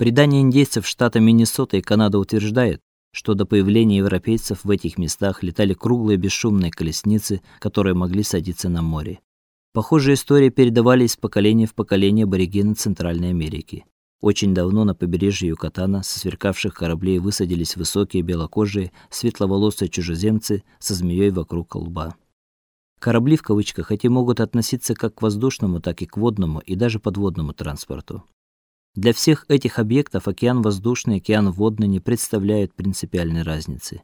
Предания индейцев штата Миннесота и Канада утверждают, что до появления европейцев в этих местах летали круглые бесшумные колесницы, которые могли садиться на море. Похожие истории передавались из поколения в поколение аборигены Центральной Америки. Очень давно на побережье Юкатана со сверкавших кораблей высадились высокие белокожие, светловолосые чужеземцы со змеей вокруг лба. Корабли в кавычках эти могут относиться как к воздушному, так и к водному и даже подводному транспорту. Для всех этих объектов океан воздушный океан водный не представляют принципиальной разницы.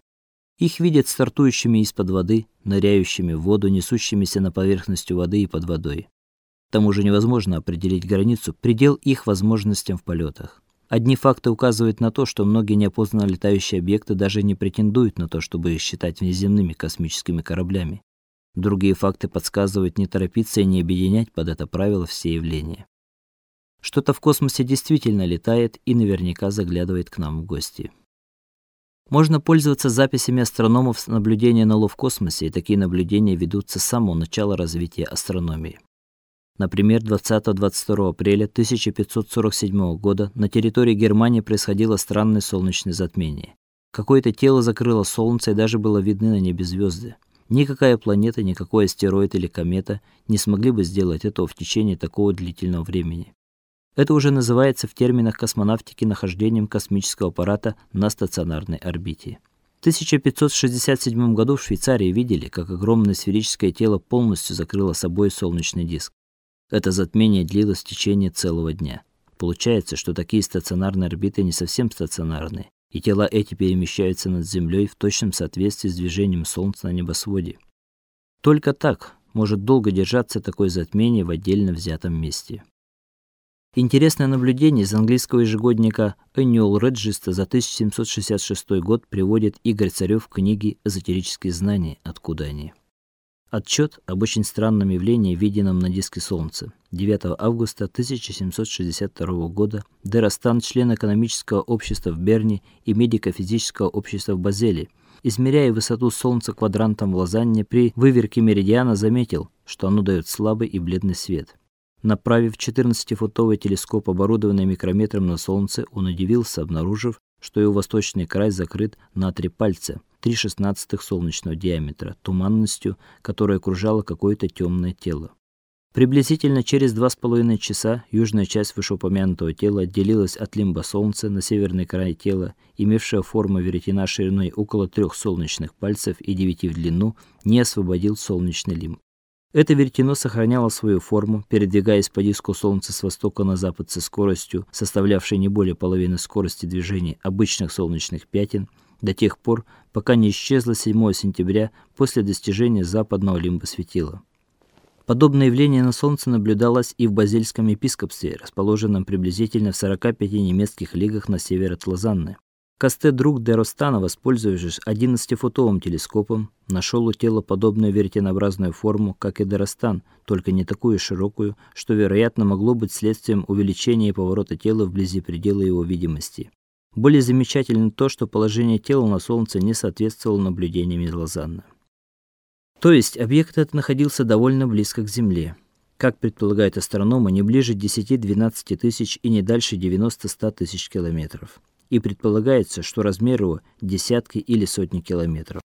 Их видят стартующими из-под воды, ныряющими в воду, несущимися на поверхности воды и под водой. К тому же невозможно определить границу, предел их возможностям в полетах. Одни факты указывают на то, что многие неопознанно летающие объекты даже не претендуют на то, чтобы их считать внеземными космическими кораблями. Другие факты подсказывают не торопиться и не объединять под это правило все явления. Что-то в космосе действительно летает и наверняка заглядывает к нам в гости. Можно пользоваться записями астрономов с наблюдения НЛО в космосе, и такие наблюдения ведутся с самого начала развития астрономии. Например, 20-22 апреля 1547 года на территории Германии происходило странное солнечное затмение. Какое-то тело закрыло солнце, и даже было видны на небе звезды. Никакая планета, никакой астероид или комета не смогли бы сделать этого в течение такого длительного времени. Это уже называется в терминах космонавтики нахождением космического аппарата на стационарной орбите. В 1567 году в Швейцарии видели, как огромное сферическое тело полностью закрыло собой солнечный диск. Это затмение длилось в течение целого дня. Получается, что такие стационарные орбиты не совсем стационарные, и тела эти перемещаются над Землей в точном соответствии с движением Солнца на небосводе. Только так может долго держаться такое затмение в отдельно взятом месте. Интересное наблюдение из английского ежегодника Annual Register за 1766 год приводит Игорь Царев в книге Эзотерические знания. Откуда они? Отчет об очень странном явлении, виденном на диске Солнца. 9 августа 1762 года Дерастан, член экономического общества в Берне и медико-физического общества в Базеле, измеряя высоту Солнца квадрантом в Лозанне при выверке меридиана, заметил, что оно дает слабый и бледный свет. Направив 14-футовый телескоп, оборудованный микрометром на солнце, он удивился, обнаружив, что его восточный край закрыт на три пальца, 3/16 солнечного диаметра, туманностью, которая окружала какое-то темное тело. Приблизительно через два с половиной часа южная часть вышеупомянутого тела отделилась от лимба Солнца на северный край тела, имевшего форму веретена шириной около трех солнечных пальцев и девяти в длину, не освободил солнечный лимб. Это веретено сохраняло свою форму, передвигаясь по диску Солнца с востока на запад со скоростью, составлявшей не более половины скорости движения обычных солнечных пятен, до тех пор, пока не исчезло 7 сентября после достижения западного лимба светила. Подобное явление на Солнце наблюдалось и в Базельском епископстве, расположенном приблизительно в 45 немецких лигах на север от Лозанны. Касте друг де Ростана, воспользовавшись 11-футовым телескопом, нашел у тела подобную веретенообразную форму, как и Деростан, только не такую широкую, что, вероятно, могло быть следствием увеличения поворота тела вблизи предела его видимости. Более замечательно то, что положение тела на солнце не соответствовало наблюдениям из Лозанны. То есть объект этот находился довольно близко к Земле. Как предполагают астрономы, не ближе 10-12 тысяч и не дальше 90-100 тысяч километров и предполагается, что размер его десятки или сотни километров.